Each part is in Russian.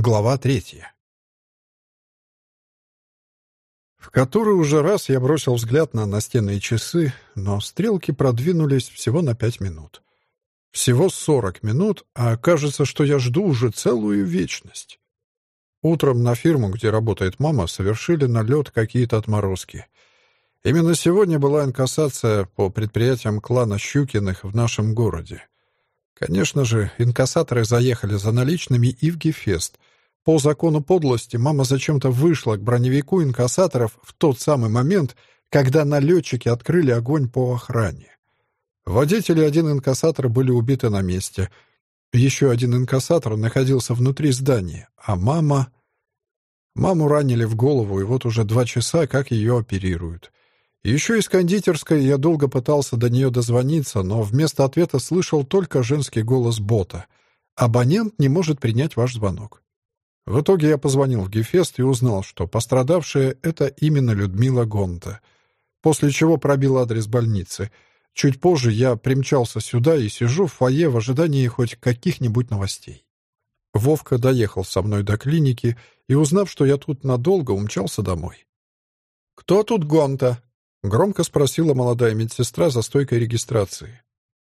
Глава третья. В который уже раз я бросил взгляд на настенные часы, но стрелки продвинулись всего на пять минут. Всего сорок минут, а кажется, что я жду уже целую вечность. Утром на фирму, где работает мама, совершили налет какие-то отморозки. Именно сегодня была инкассация по предприятиям клана Щукиных в нашем городе. Конечно же, инкассаторы заехали за наличными и в Гефест. По закону подлости мама зачем-то вышла к броневику инкассаторов в тот самый момент, когда налетчики открыли огонь по охране. Водитель и один инкассатор были убиты на месте. Еще один инкассатор находился внутри здания, а мама... Маму ранили в голову, и вот уже два часа, как ее оперируют. Еще из кондитерской я долго пытался до нее дозвониться, но вместо ответа слышал только женский голос бота. «Абонент не может принять ваш звонок». В итоге я позвонил в Гефест и узнал, что пострадавшая — это именно Людмила Гонта. После чего пробил адрес больницы. Чуть позже я примчался сюда и сижу в фойе в ожидании хоть каких-нибудь новостей. Вовка доехал со мной до клиники и, узнав, что я тут надолго, умчался домой. «Кто тут Гонта?» Громко спросила молодая медсестра за стойкой регистрации.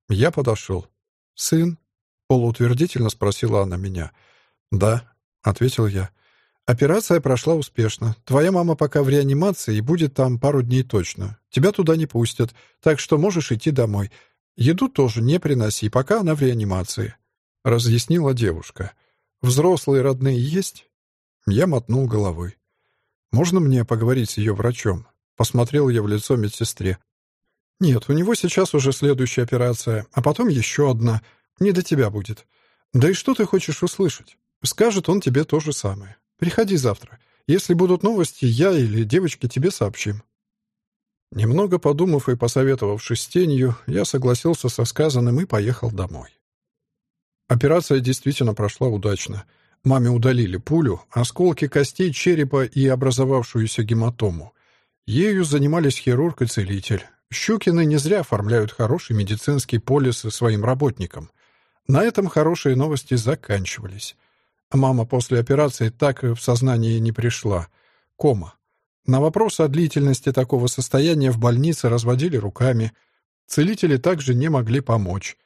Я подошел. «Сын?» — полуутвердительно спросила она меня. «Да», — ответил я. «Операция прошла успешно. Твоя мама пока в реанимации и будет там пару дней точно. Тебя туда не пустят, так что можешь идти домой. Еду тоже не приноси, пока она в реанимации», — разъяснила девушка. «Взрослые родные есть?» Я мотнул головой. «Можно мне поговорить с ее врачом?» Посмотрел я в лицо медсестре. «Нет, у него сейчас уже следующая операция, а потом еще одна. Не до тебя будет. Да и что ты хочешь услышать? Скажет он тебе то же самое. Приходи завтра. Если будут новости, я или девочки тебе сообщим». Немного подумав и посоветовавшись с тенью, я согласился со сказанным и поехал домой. Операция действительно прошла удачно. Маме удалили пулю, осколки костей черепа и образовавшуюся гематому. Ею занимались хирург и целитель. Щукины не зря оформляют хороший медицинский полис своим работникам. На этом хорошие новости заканчивались. Мама после операции так в сознание не пришла. Кома. На вопрос о длительности такого состояния в больнице разводили руками. Целители также не могли помочь.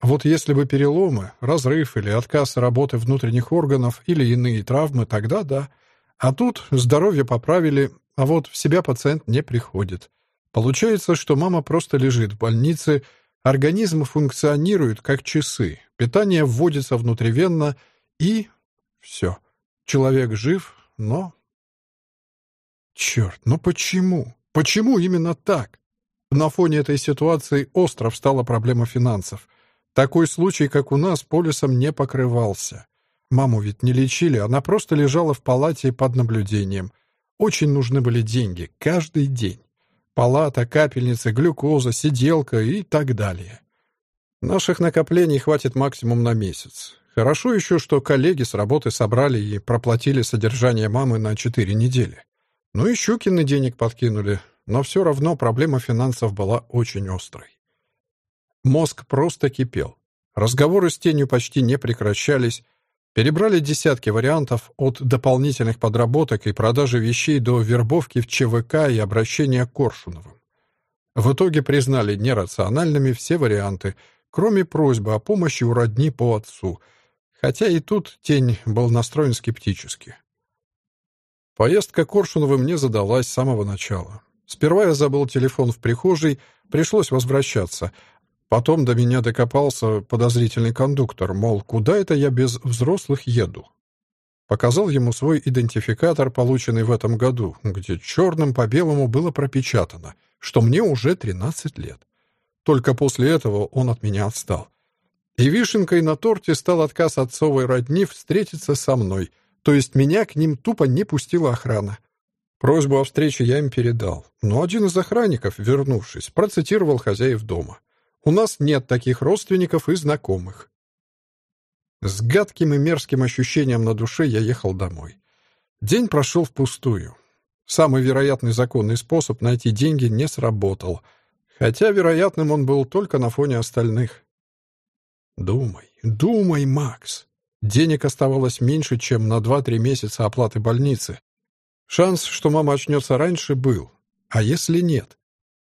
Вот если бы переломы, разрыв или отказ работы внутренних органов или иные травмы, тогда да. А тут здоровье поправили, а вот в себя пациент не приходит. Получается, что мама просто лежит в больнице, организм функционирует как часы, питание вводится внутривенно и... все. Человек жив, но... Черт, ну почему? Почему именно так? На фоне этой ситуации остро встала проблема финансов. Такой случай, как у нас, полисом не покрывался. Маму ведь не лечили, она просто лежала в палате под наблюдением. Очень нужны были деньги, каждый день. Палата, капельница, глюкоза, сиделка и так далее. Наших накоплений хватит максимум на месяц. Хорошо еще, что коллеги с работы собрали и проплатили содержание мамы на четыре недели. Ну и Щукины денег подкинули, но все равно проблема финансов была очень острой. Мозг просто кипел. Разговоры с тенью почти не прекращались, Перебрали десятки вариантов от дополнительных подработок и продажи вещей до вербовки в ЧВК и обращения к Коршуновым. В итоге признали нерациональными все варианты, кроме просьбы о помощи у родни по отцу, хотя и тут тень был настроен скептически. Поездка к Коршуновым не задалась с самого начала. Сперва я забыл телефон в прихожей, пришлось возвращаться, Потом до меня докопался подозрительный кондуктор, мол, куда это я без взрослых еду? Показал ему свой идентификатор, полученный в этом году, где черным по белому было пропечатано, что мне уже 13 лет. Только после этого он от меня отстал. И вишенкой на торте стал отказ отцовой родни встретиться со мной, то есть меня к ним тупо не пустила охрана. Просьбу о встрече я им передал, но один из охранников, вернувшись, процитировал хозяев дома — у нас нет таких родственников и знакомых. С гадким и мерзким ощущением на душе я ехал домой. День прошел впустую. Самый вероятный законный способ найти деньги не сработал, хотя вероятным он был только на фоне остальных. «Думай, думай, Макс!» Денег оставалось меньше, чем на 2-3 месяца оплаты больницы. Шанс, что мама очнется раньше, был. А если нет?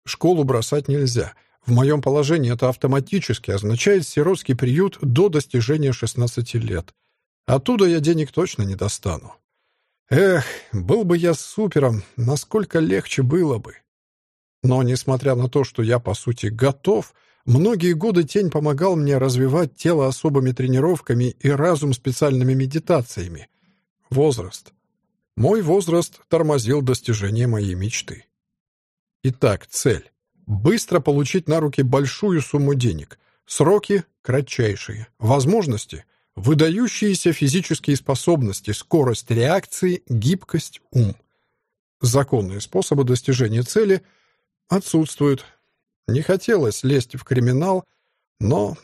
Школу бросать нельзя. В моем положении это автоматически означает сиротский приют до достижения 16 лет. Оттуда я денег точно не достану. Эх, был бы я супером, насколько легче было бы. Но, несмотря на то, что я, по сути, готов, многие годы тень помогал мне развивать тело особыми тренировками и разум специальными медитациями. Возраст. Мой возраст тормозил достижение моей мечты. Итак, цель. Быстро получить на руки большую сумму денег. Сроки кратчайшие. Возможности Выдающиеся физические способности, скорость реакции, гибкость, ум. Законные способы достижения цели отсутствуют. Не хотелось лезть в криминал, но...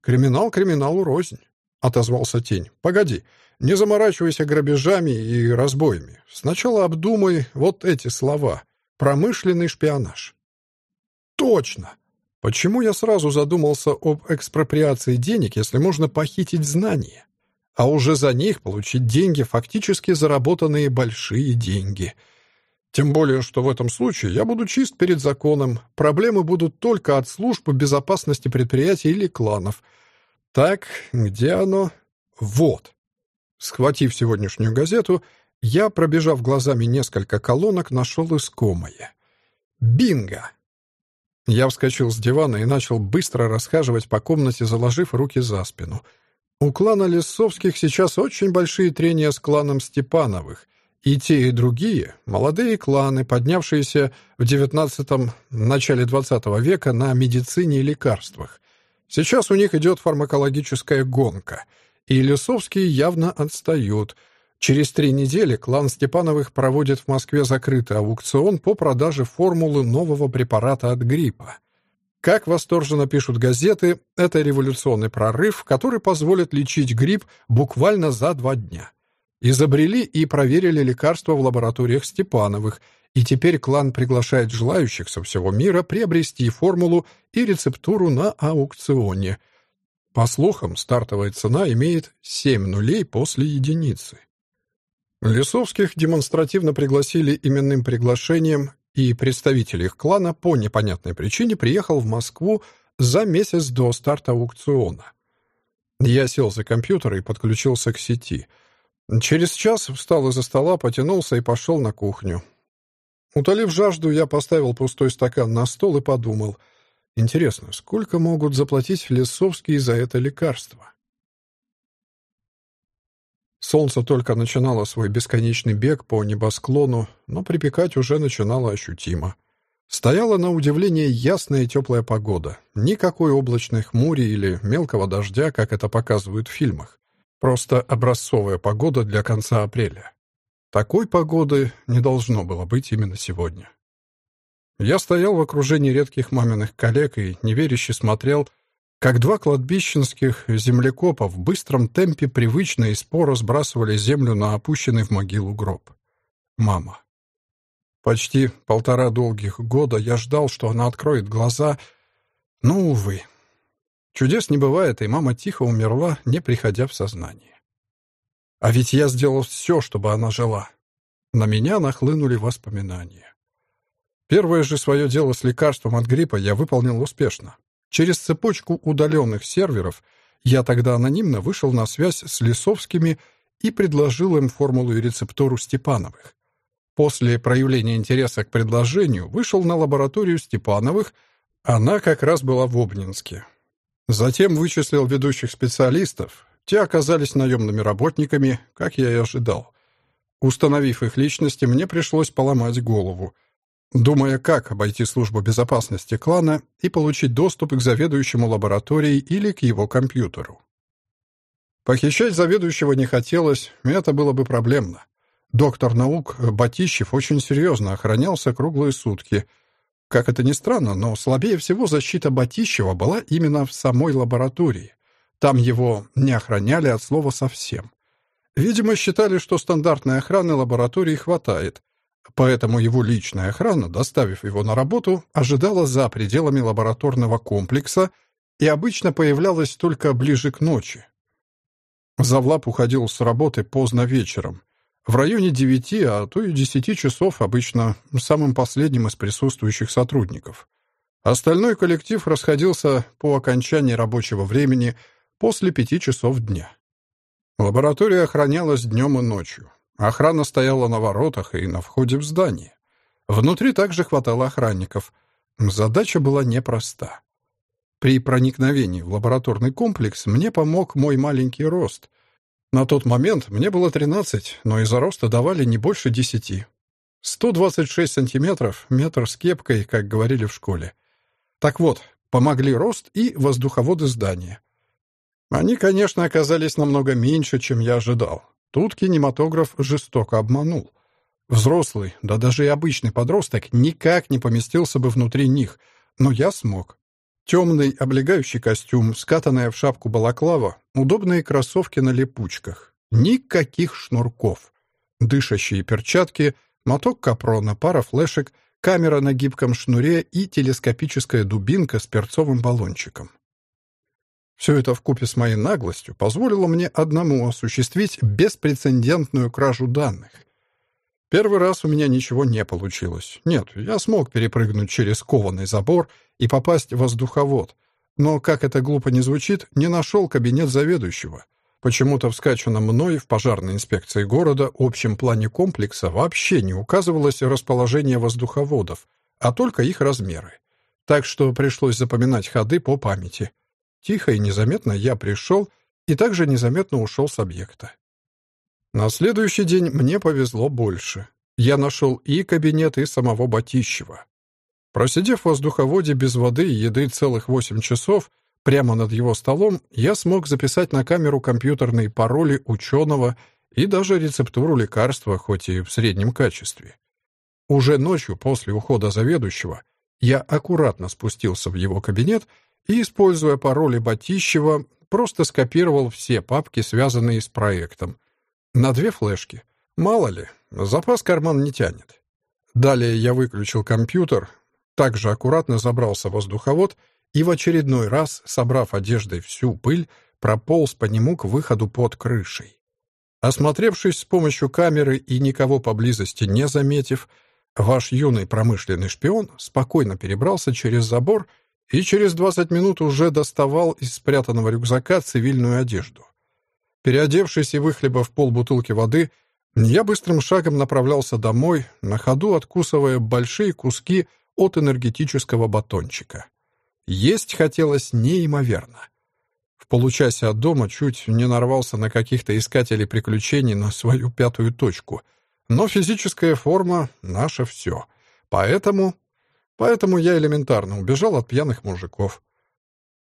«Криминал криминалу рознь», — отозвался Тень. «Погоди, не заморачивайся грабежами и разбоями. Сначала обдумай вот эти слова. Промышленный шпионаж». «Точно!» Почему я сразу задумался об экспроприации денег, если можно похитить знания? А уже за них получить деньги, фактически заработанные большие деньги. Тем более, что в этом случае я буду чист перед законом. Проблемы будут только от службы безопасности предприятий или кланов. Так, где оно? Вот. Схватив сегодняшнюю газету, я, пробежав глазами несколько колонок, нашел искомое. Бинго! Я вскочил с дивана и начал быстро расхаживать по комнате, заложив руки за спину. У клана Лесовских сейчас очень большие трения с кланом Степановых. И те, и другие — молодые кланы, поднявшиеся в XIX — начале XX века на медицине и лекарствах. Сейчас у них идет фармакологическая гонка, и Лесовские явно отстают — Через три недели клан Степановых проводит в Москве закрытый аукцион по продаже формулы нового препарата от гриппа. Как восторженно пишут газеты, это революционный прорыв, который позволит лечить грипп буквально за два дня. Изобрели и проверили лекарства в лабораториях Степановых, и теперь клан приглашает желающих со всего мира приобрести формулу и рецептуру на аукционе. По слухам, стартовая цена имеет 7 нулей после единицы. Лисовских демонстративно пригласили именным приглашением, и представитель их клана по непонятной причине приехал в Москву за месяц до старта аукциона. Я сел за компьютер и подключился к сети. Через час встал из-за стола, потянулся и пошел на кухню. Утолив жажду, я поставил пустой стакан на стол и подумал, интересно, сколько могут заплатить Лесовские за это лекарство? Солнце только начинало свой бесконечный бег по небосклону, но припекать уже начинало ощутимо. Стояла на удивление ясная и теплая погода. Никакой облачной хмури или мелкого дождя, как это показывают в фильмах. Просто образцовая погода для конца апреля. Такой погоды не должно было быть именно сегодня. Я стоял в окружении редких маминых коллег и неверяще смотрел, как два кладбищенских землекопа в быстром темпе привычно и споро сбрасывали землю на опущенный в могилу гроб. Мама. Почти полтора долгих года я ждал, что она откроет глаза, но, увы. Чудес не бывает, и мама тихо умерла, не приходя в сознание. А ведь я сделал все, чтобы она жила. На меня нахлынули воспоминания. Первое же свое дело с лекарством от гриппа я выполнил успешно. Через цепочку удаленных серверов я тогда анонимно вышел на связь с Лисовскими и предложил им формулу и рецептуру Степановых. После проявления интереса к предложению вышел на лабораторию Степановых, она как раз была в Обнинске. Затем вычислил ведущих специалистов, те оказались наемными работниками, как я и ожидал. Установив их личности, мне пришлось поломать голову — думая, как обойти службу безопасности клана и получить доступ к заведующему лабораторией или к его компьютеру. Похищать заведующего не хотелось, это было бы проблемно. Доктор наук Батищев очень серьезно охранялся круглые сутки. Как это ни странно, но слабее всего защита Батищева была именно в самой лаборатории. Там его не охраняли от слова совсем. Видимо, считали, что стандартной охраны лаборатории хватает, Поэтому его личная охрана, доставив его на работу, ожидала за пределами лабораторного комплекса и обычно появлялась только ближе к ночи. Завлап уходил с работы поздно вечером. В районе девяти, а то и десяти часов обычно самым последним из присутствующих сотрудников. Остальной коллектив расходился по окончании рабочего времени после пяти часов дня. Лаборатория охранялась днем и ночью. Охрана стояла на воротах и на входе в здание. Внутри также хватало охранников. Задача была непроста. При проникновении в лабораторный комплекс мне помог мой маленький рост. На тот момент мне было 13, но из-за роста давали не больше 10. 126 сантиметров, метр с кепкой, как говорили в школе. Так вот, помогли рост и воздуховоды здания. Они, конечно, оказались намного меньше, чем я ожидал. Тут кинематограф жестоко обманул. Взрослый, да даже и обычный подросток никак не поместился бы внутри них, но я смог. Темный облегающий костюм, скатанная в шапку балаклава, удобные кроссовки на липучках. Никаких шнурков. Дышащие перчатки, моток капрона, пара флешек, камера на гибком шнуре и телескопическая дубинка с перцовым баллончиком. Все это вкупе с моей наглостью позволило мне одному осуществить беспрецедентную кражу данных. Первый раз у меня ничего не получилось. Нет, я смог перепрыгнуть через кованый забор и попасть в воздуховод. Но, как это глупо не звучит, не нашел кабинет заведующего. Почему-то в скачанном мной в пожарной инспекции города общем плане комплекса вообще не указывалось расположение воздуховодов, а только их размеры. Так что пришлось запоминать ходы по памяти. Тихо и незаметно я пришел и также незаметно ушел с объекта. На следующий день мне повезло больше. Я нашел и кабинет, и самого Батищева. Просидев в воздуховоде без воды и еды целых восемь часов, прямо над его столом, я смог записать на камеру компьютерные пароли ученого и даже рецептуру лекарства, хоть и в среднем качестве. Уже ночью после ухода заведующего я аккуратно спустился в его кабинет и, используя пароли Батищева, просто скопировал все папки, связанные с проектом, на две флешки. Мало ли, запас карман не тянет. Далее я выключил компьютер, также аккуратно забрался в воздуховод и в очередной раз, собрав одеждой всю пыль, прополз по нему к выходу под крышей. Осмотревшись с помощью камеры и никого поблизости не заметив, ваш юный промышленный шпион спокойно перебрался через забор и через 20 минут уже доставал из спрятанного рюкзака цивильную одежду. Переодевшись и выхлебав полбутылки воды, я быстрым шагом направлялся домой, на ходу откусывая большие куски от энергетического батончика. Есть хотелось неимоверно. В получасе от дома чуть не нарвался на каких-то искателей приключений на свою пятую точку. Но физическая форма — наше все. Поэтому... Поэтому я элементарно убежал от пьяных мужиков.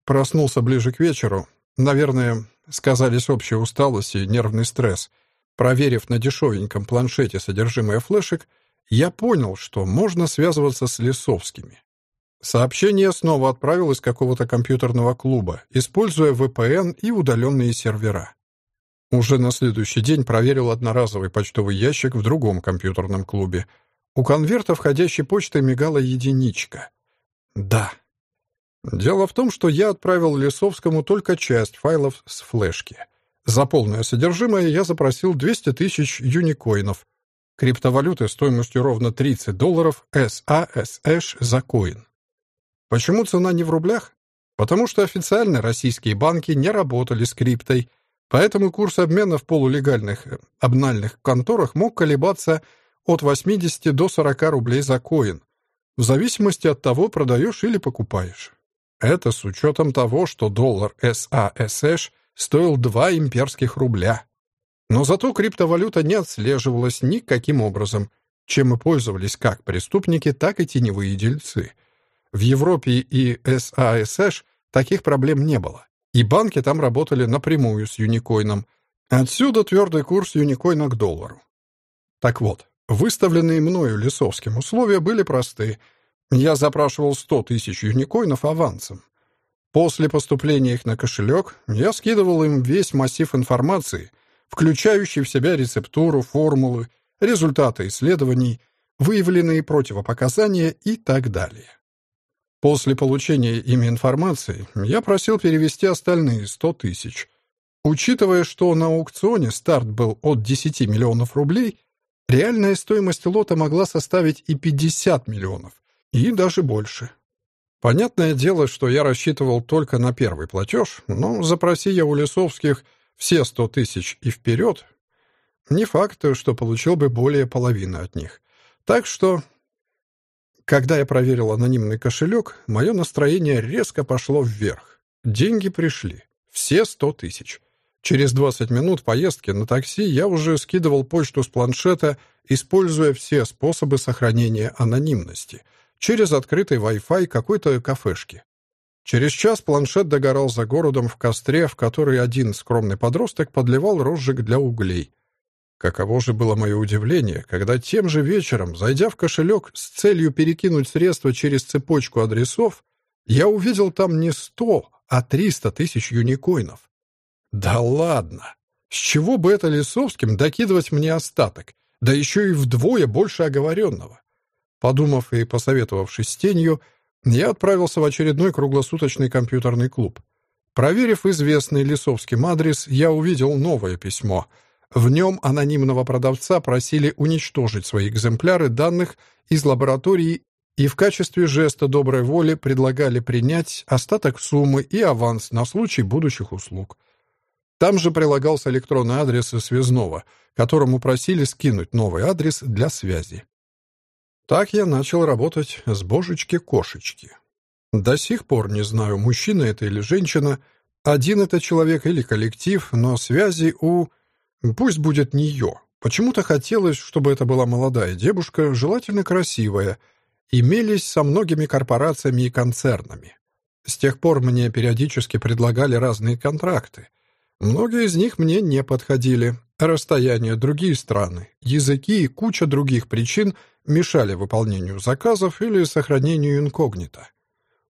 Проснулся ближе к вечеру. Наверное, сказались общая усталость и нервный стресс. Проверив на дешевеньком планшете содержимое флешек, я понял, что можно связываться с Лесовскими. Сообщение снова отправил из какого-то компьютерного клуба, используя VPN и удаленные сервера. Уже на следующий день проверил одноразовый почтовый ящик в другом компьютерном клубе. У конверта входящей почты мигала единичка. Да, Дело в том, что я отправил Лесовскому только часть файлов с флешки. За полное содержимое я запросил 200 тысяч юникоинов, криптовалюты стоимостью ровно 30 долларов SASH за коин. Почему цена не в рублях? Потому что официально российские банки не работали с криптой, поэтому курс обмена в полулегальных э, обнальных конторах мог колебаться от 80 до 40 рублей за коин, в зависимости от того, продаешь или покупаешь. Это с учетом того, что доллар САСШ стоил 2 имперских рубля. Но зато криптовалюта не отслеживалась никаким образом, чем и пользовались как преступники, так и теневые дельцы. В Европе и САСШ таких проблем не было, и банки там работали напрямую с юникоином. Отсюда твердый курс юникоина к доллару. Так вот, выставленные мною Лисовским условия были просты — я запрашивал 100 тысяч юникоинов авансом. После поступления их на кошелек я скидывал им весь массив информации, включающий в себя рецептуру, формулы, результаты исследований, выявленные противопоказания и так далее. После получения ими информации я просил перевести остальные 100 тысяч. Учитывая, что на аукционе старт был от 10 миллионов рублей, реальная стоимость лота могла составить и 50 миллионов, и даже больше. Понятное дело, что я рассчитывал только на первый платеж, но запроси я у Лисовских все 100 тысяч и вперед, не факт, что получил бы более половины от них. Так что, когда я проверил анонимный кошелек, мое настроение резко пошло вверх. Деньги пришли. Все 100 тысяч. Через 20 минут поездки на такси я уже скидывал почту с планшета, используя все способы сохранения анонимности через открытый Wi-Fi какой-то кафешки. Через час планшет догорал за городом в костре, в который один скромный подросток подливал розжиг для углей. Каково же было мое удивление, когда тем же вечером, зайдя в кошелек с целью перекинуть средства через цепочку адресов, я увидел там не сто, а триста тысяч юникоинов. Да ладно! С чего бы это Лисовским докидывать мне остаток, да еще и вдвое больше оговоренного? Подумав и посоветовавшись с тенью, я отправился в очередной круглосуточный компьютерный клуб. Проверив известный Лисовским адрес, я увидел новое письмо — в нем анонимного продавца просили уничтожить свои экземпляры данных из лаборатории и в качестве жеста доброй воли предлагали принять остаток суммы и аванс на случай будущих услуг. Там же прилагался электронный адрес связного, которому просили скинуть новый адрес для связи. Так я начал работать с божечки-кошечки. До сих пор не знаю, мужчина это или женщина, один это человек или коллектив, но связи у Пусть будет нее. Почему-то хотелось, чтобы это была молодая девушка, желательно красивая. Имелись со многими корпорациями и концернами. С тех пор мне периодически предлагали разные контракты. Многие из них мне не подходили. Расстояние, другие страны, языки и куча других причин мешали выполнению заказов или сохранению инкогнито.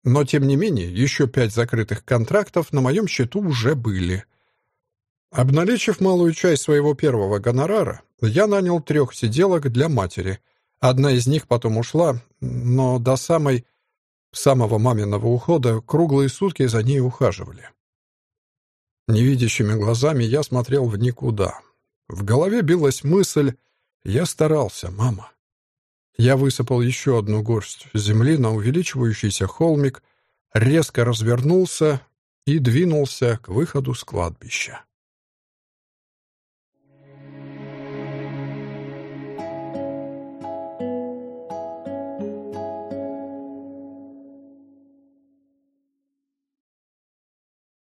Но, тем не менее, еще пять закрытых контрактов на моем счету уже были — Обналичив малую часть своего первого гонорара, я нанял трех сиделок для матери. Одна из них потом ушла, но до самой самого маминого ухода круглые сутки за ней ухаживали. Невидящими глазами я смотрел в никуда. В голове билась мысль «Я старался, мама». Я высыпал еще одну горсть земли на увеличивающийся холмик, резко развернулся и двинулся к выходу с кладбища.